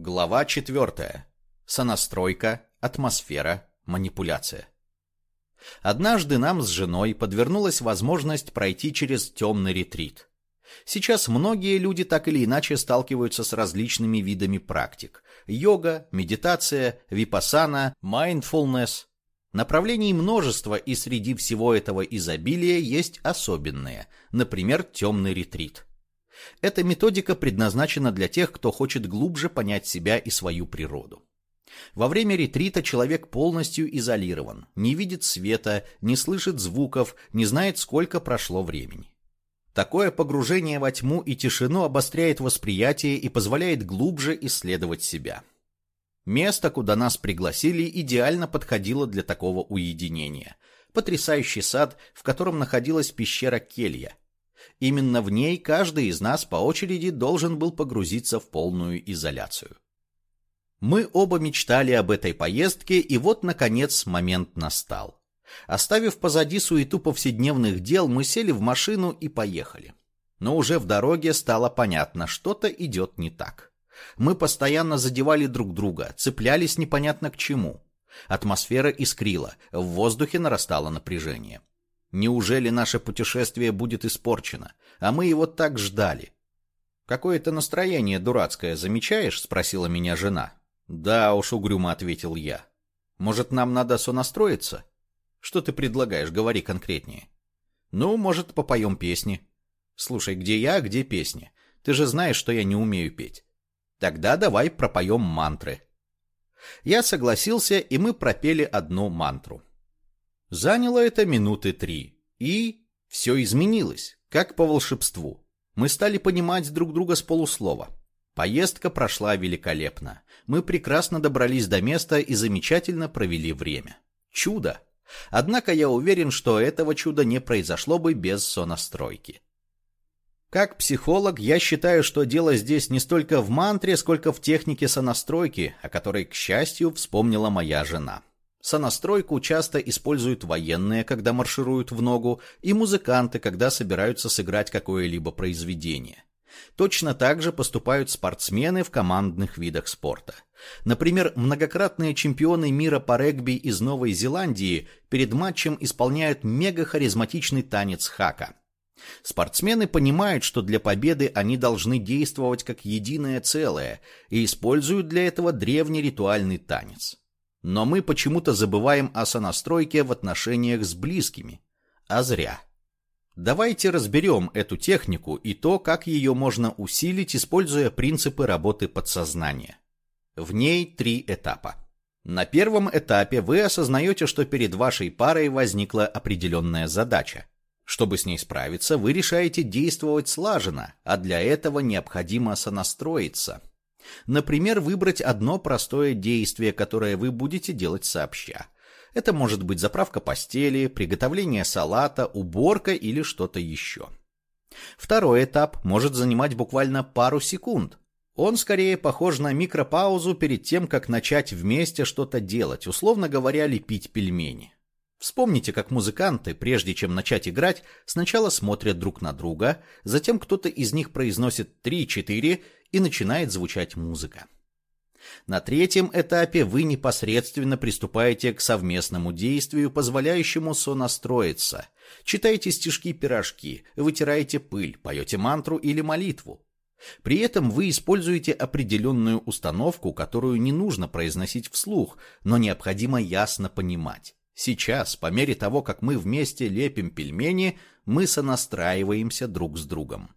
Глава 4. Сонастройка, атмосфера, манипуляция. Однажды нам с женой подвернулась возможность пройти через темный ретрит. Сейчас многие люди так или иначе сталкиваются с различными видами практик. Йога, медитация, випассана, mindfulness. Направлений множество, и среди всего этого изобилия есть особенные, например, темный ретрит. Эта методика предназначена для тех, кто хочет глубже понять себя и свою природу. Во время ретрита человек полностью изолирован, не видит света, не слышит звуков, не знает, сколько прошло времени. Такое погружение во тьму и тишину обостряет восприятие и позволяет глубже исследовать себя. Место, куда нас пригласили, идеально подходило для такого уединения. Потрясающий сад, в котором находилась пещера Келья – Именно в ней каждый из нас по очереди должен был погрузиться в полную изоляцию. Мы оба мечтали об этой поездке, и вот, наконец, момент настал. Оставив позади суету повседневных дел, мы сели в машину и поехали. Но уже в дороге стало понятно, что-то идет не так. Мы постоянно задевали друг друга, цеплялись непонятно к чему. Атмосфера искрила, в воздухе нарастало напряжение. Неужели наше путешествие будет испорчено? А мы его так ждали. Какое-то настроение дурацкое замечаешь? Спросила меня жена. Да уж, угрюмо ответил я. Может, нам надо сонастроиться? Что ты предлагаешь? Говори конкретнее. Ну, может, попоем песни. Слушай, где я, где песни? Ты же знаешь, что я не умею петь. Тогда давай пропоем мантры. Я согласился, и мы пропели одну мантру. Заняло это минуты три. И все изменилось, как по волшебству. Мы стали понимать друг друга с полуслова. Поездка прошла великолепно. Мы прекрасно добрались до места и замечательно провели время. Чудо! Однако я уверен, что этого чуда не произошло бы без сонастройки. Как психолог, я считаю, что дело здесь не столько в мантре, сколько в технике сонастройки, о которой, к счастью, вспомнила моя жена. Сонастройку часто используют военные, когда маршируют в ногу, и музыканты, когда собираются сыграть какое-либо произведение. Точно так же поступают спортсмены в командных видах спорта. Например, многократные чемпионы мира по регби из Новой Зеландии перед матчем исполняют мега-харизматичный танец хака. Спортсмены понимают, что для победы они должны действовать как единое целое и используют для этого древний ритуальный танец. Но мы почему-то забываем о сонастройке в отношениях с близкими. А зря. Давайте разберем эту технику и то, как ее можно усилить, используя принципы работы подсознания. В ней три этапа. На первом этапе вы осознаете, что перед вашей парой возникла определенная задача. Чтобы с ней справиться, вы решаете действовать слаженно, а для этого необходимо сонастроиться – Например, выбрать одно простое действие, которое вы будете делать сообща. Это может быть заправка постели, приготовление салата, уборка или что-то еще. Второй этап может занимать буквально пару секунд. Он скорее похож на микропаузу перед тем, как начать вместе что-то делать, условно говоря, лепить пельмени. Вспомните, как музыканты, прежде чем начать играть, сначала смотрят друг на друга, затем кто-то из них произносит 3-4 и начинает звучать музыка. На третьем этапе вы непосредственно приступаете к совместному действию, позволяющему сонастроиться. Читаете стишки-пирожки, вытираете пыль, поете мантру или молитву. При этом вы используете определенную установку, которую не нужно произносить вслух, но необходимо ясно понимать. Сейчас, по мере того, как мы вместе лепим пельмени, мы сонастраиваемся друг с другом.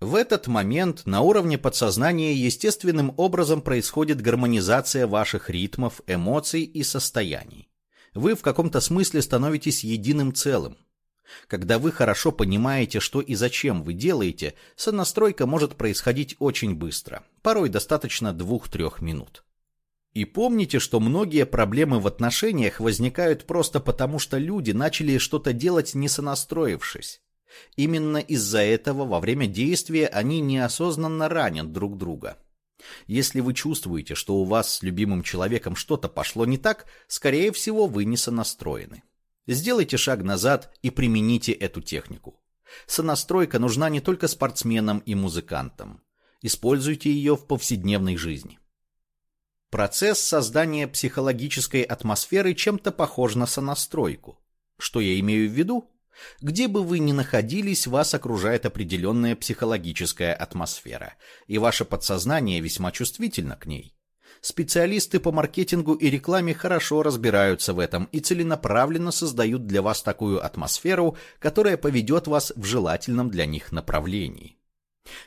В этот момент на уровне подсознания естественным образом происходит гармонизация ваших ритмов, эмоций и состояний. Вы в каком-то смысле становитесь единым целым. Когда вы хорошо понимаете, что и зачем вы делаете, сонастройка может происходить очень быстро, порой достаточно 2-3 минут. И помните, что многие проблемы в отношениях возникают просто потому, что люди начали что-то делать не сонастроившись. Именно из-за этого во время действия они неосознанно ранят друг друга. Если вы чувствуете, что у вас с любимым человеком что-то пошло не так, скорее всего, вы не сонастроены. Сделайте шаг назад и примените эту технику. Сонастройка нужна не только спортсменам и музыкантам. Используйте ее в повседневной жизни. Процесс создания психологической атмосферы чем-то похож на сонастройку. Что я имею в виду? Где бы вы ни находились, вас окружает определенная психологическая атмосфера, и ваше подсознание весьма чувствительно к ней. Специалисты по маркетингу и рекламе хорошо разбираются в этом и целенаправленно создают для вас такую атмосферу, которая поведет вас в желательном для них направлении.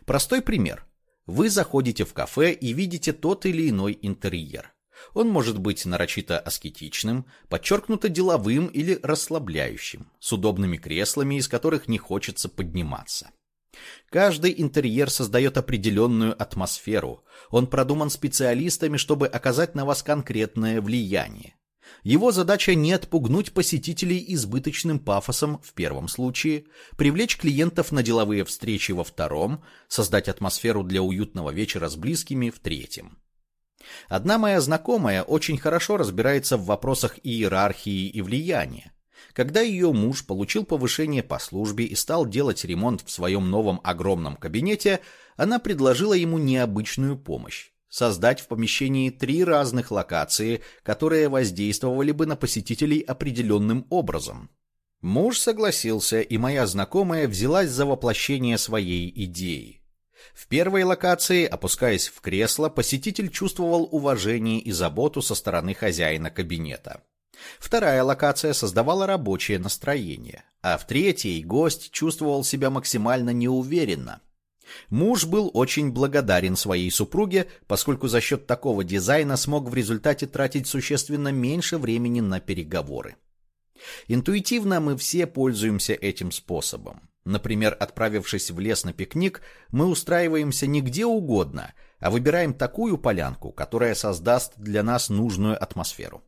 Простой пример. Вы заходите в кафе и видите тот или иной интерьер. Он может быть нарочито аскетичным, подчеркнуто деловым или расслабляющим, с удобными креслами, из которых не хочется подниматься. Каждый интерьер создает определенную атмосферу. Он продуман специалистами, чтобы оказать на вас конкретное влияние. Его задача не отпугнуть посетителей избыточным пафосом в первом случае, привлечь клиентов на деловые встречи во втором, создать атмосферу для уютного вечера с близкими в третьем. Одна моя знакомая очень хорошо разбирается в вопросах иерархии и влияния. Когда ее муж получил повышение по службе и стал делать ремонт в своем новом огромном кабинете, она предложила ему необычную помощь создать в помещении три разных локации, которые воздействовали бы на посетителей определенным образом. Муж согласился, и моя знакомая взялась за воплощение своей идеи. В первой локации, опускаясь в кресло, посетитель чувствовал уважение и заботу со стороны хозяина кабинета. Вторая локация создавала рабочее настроение, а в третьей гость чувствовал себя максимально неуверенно. Муж был очень благодарен своей супруге, поскольку за счет такого дизайна смог в результате тратить существенно меньше времени на переговоры. Интуитивно мы все пользуемся этим способом. Например, отправившись в лес на пикник, мы устраиваемся не где угодно, а выбираем такую полянку, которая создаст для нас нужную атмосферу.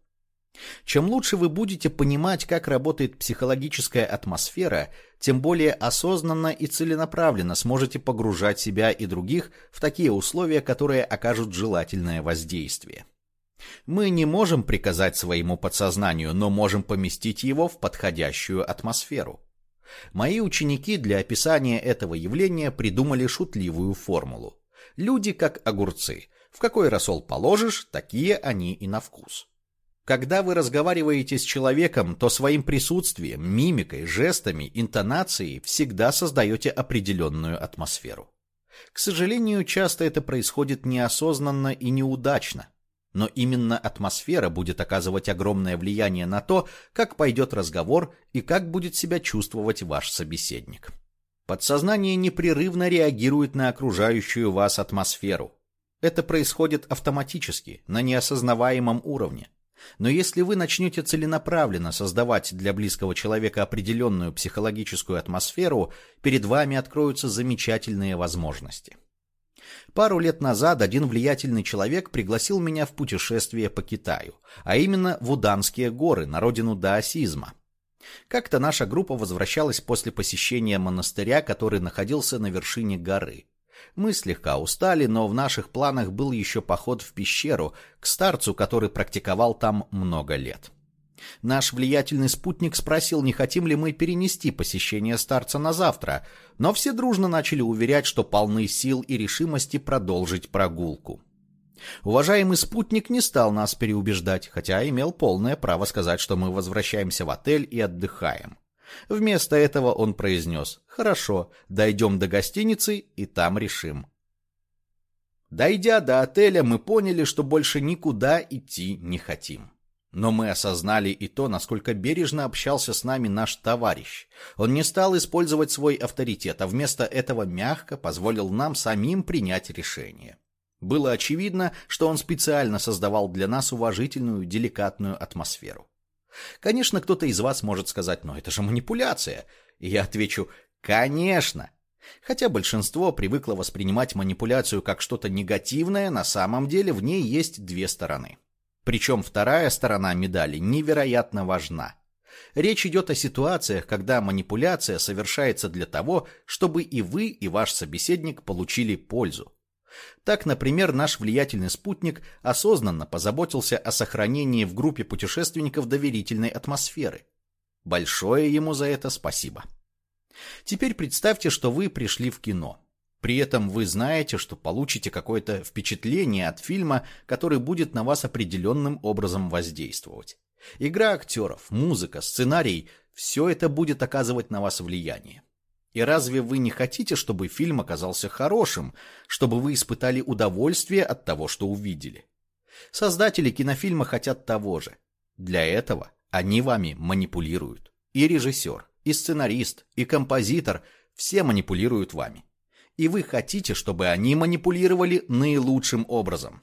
Чем лучше вы будете понимать, как работает психологическая атмосфера, тем более осознанно и целенаправленно сможете погружать себя и других в такие условия, которые окажут желательное воздействие. Мы не можем приказать своему подсознанию, но можем поместить его в подходящую атмосферу. Мои ученики для описания этого явления придумали шутливую формулу. Люди как огурцы. В какой рассол положишь, такие они и на вкус. Когда вы разговариваете с человеком, то своим присутствием, мимикой, жестами, интонацией всегда создаете определенную атмосферу. К сожалению, часто это происходит неосознанно и неудачно. Но именно атмосфера будет оказывать огромное влияние на то, как пойдет разговор и как будет себя чувствовать ваш собеседник. Подсознание непрерывно реагирует на окружающую вас атмосферу. Это происходит автоматически, на неосознаваемом уровне. Но если вы начнете целенаправленно создавать для близкого человека определенную психологическую атмосферу, перед вами откроются замечательные возможности. Пару лет назад один влиятельный человек пригласил меня в путешествие по Китаю, а именно в Уданские горы, на родину даосизма. Как-то наша группа возвращалась после посещения монастыря, который находился на вершине горы. Мы слегка устали, но в наших планах был еще поход в пещеру к старцу, который практиковал там много лет. Наш влиятельный спутник спросил, не хотим ли мы перенести посещение старца на завтра, но все дружно начали уверять, что полны сил и решимости продолжить прогулку. Уважаемый спутник не стал нас переубеждать, хотя имел полное право сказать, что мы возвращаемся в отель и отдыхаем. Вместо этого он произнес «Хорошо, дойдем до гостиницы и там решим». Дойдя до отеля, мы поняли, что больше никуда идти не хотим. Но мы осознали и то, насколько бережно общался с нами наш товарищ. Он не стал использовать свой авторитет, а вместо этого мягко позволил нам самим принять решение. Было очевидно, что он специально создавал для нас уважительную, деликатную атмосферу. Конечно, кто-то из вас может сказать, но это же манипуляция. И я отвечу, конечно. Хотя большинство привыкло воспринимать манипуляцию как что-то негативное, на самом деле в ней есть две стороны. Причем вторая сторона медали невероятно важна. Речь идет о ситуациях, когда манипуляция совершается для того, чтобы и вы, и ваш собеседник получили пользу. Так, например, наш влиятельный спутник осознанно позаботился о сохранении в группе путешественников доверительной атмосферы. Большое ему за это спасибо. Теперь представьте, что вы пришли в кино. При этом вы знаете, что получите какое-то впечатление от фильма, который будет на вас определенным образом воздействовать. Игра актеров, музыка, сценарий – все это будет оказывать на вас влияние. И разве вы не хотите, чтобы фильм оказался хорошим, чтобы вы испытали удовольствие от того, что увидели? Создатели кинофильма хотят того же. Для этого они вами манипулируют. И режиссер, и сценарист, и композитор – все манипулируют вами. И вы хотите, чтобы они манипулировали наилучшим образом.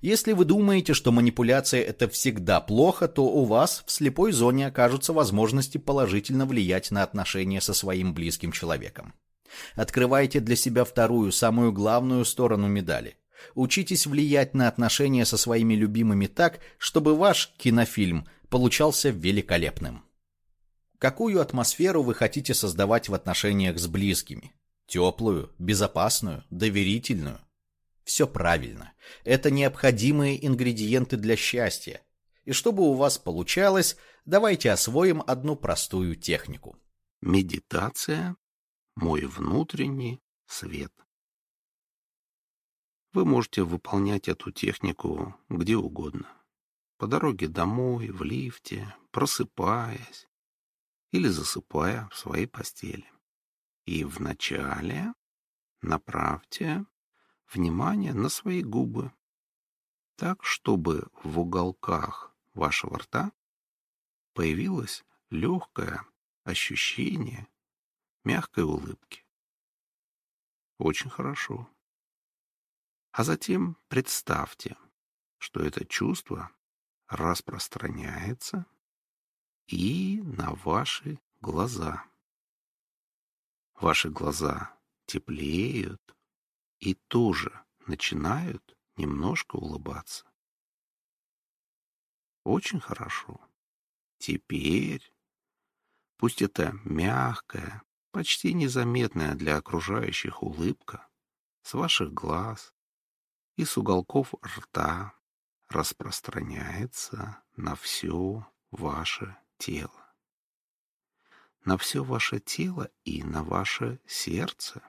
Если вы думаете, что манипуляция это всегда плохо, то у вас в слепой зоне окажутся возможности положительно влиять на отношения со своим близким человеком. Открывайте для себя вторую, самую главную сторону медали. Учитесь влиять на отношения со своими любимыми так, чтобы ваш кинофильм получался великолепным. Какую атмосферу вы хотите создавать в отношениях с близкими? Теплую, безопасную, доверительную? Все правильно. Это необходимые ингредиенты для счастья. И чтобы у вас получалось, давайте освоим одну простую технику. Медитация – мой внутренний свет. Вы можете выполнять эту технику где угодно. По дороге домой, в лифте, просыпаясь или засыпая в своей постели. И вначале направьте внимание на свои губы, так, чтобы в уголках вашего рта появилось легкое ощущение мягкой улыбки. Очень хорошо. А затем представьте, что это чувство распространяется и на ваши глаза. Ваши глаза теплеют, и тоже начинают немножко улыбаться. Очень хорошо. Теперь, пусть это мягкая, почти незаметная для окружающих улыбка с ваших глаз и с уголков рта распространяется на все ваше тело. На все ваше тело и на ваше сердце.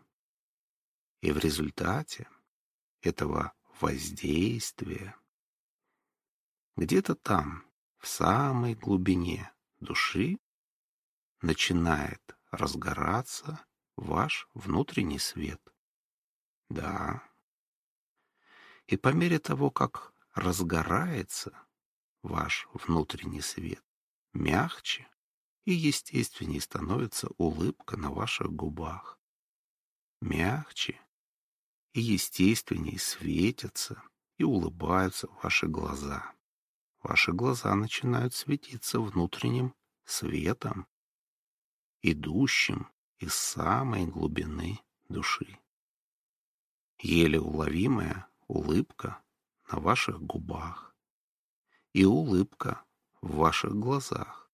И в результате этого воздействия где-то там, в самой глубине души, начинает разгораться ваш внутренний свет. Да. И по мере того, как разгорается ваш внутренний свет, мягче и естественнее становится улыбка на ваших губах. Мягче и естественней светятся и улыбаются ваши глаза. Ваши глаза начинают светиться внутренним светом, идущим из самой глубины души. Еле уловимая улыбка на ваших губах и улыбка в ваших глазах.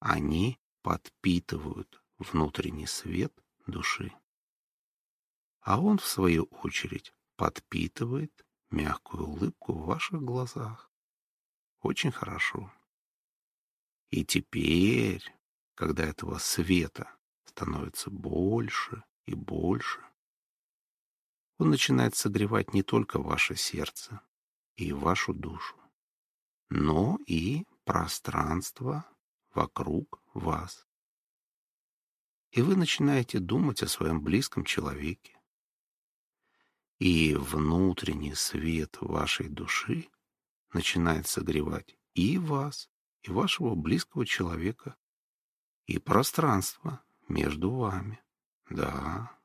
Они подпитывают внутренний свет души а он, в свою очередь, подпитывает мягкую улыбку в ваших глазах. Очень хорошо. И теперь, когда этого света становится больше и больше, он начинает согревать не только ваше сердце и вашу душу, но и пространство вокруг вас. И вы начинаете думать о своем близком человеке, и внутренний свет вашей души начинает согревать и вас, и вашего близкого человека, и пространство между вами. Да,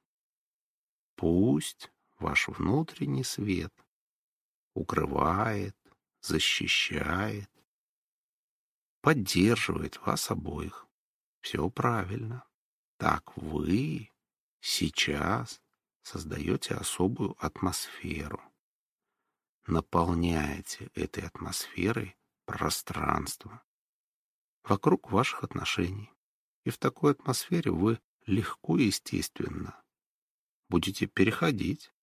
пусть ваш внутренний свет укрывает, защищает, поддерживает вас обоих. Все правильно. Так вы сейчас создаете особую атмосферу. Наполняете этой атмосферой пространство вокруг ваших отношений. И в такой атмосфере вы легко и естественно будете переходить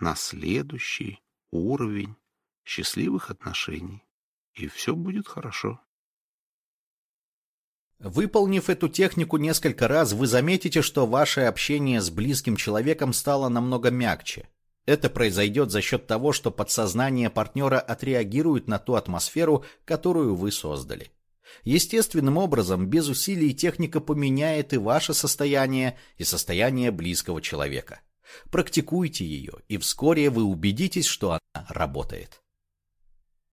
на следующий уровень счастливых отношений. И все будет хорошо. Выполнив эту технику несколько раз, вы заметите, что ваше общение с близким человеком стало намного мягче. Это произойдет за счет того, что подсознание партнера отреагирует на ту атмосферу, которую вы создали. Естественным образом, без усилий техника поменяет и ваше состояние, и состояние близкого человека. Практикуйте ее, и вскоре вы убедитесь, что она работает.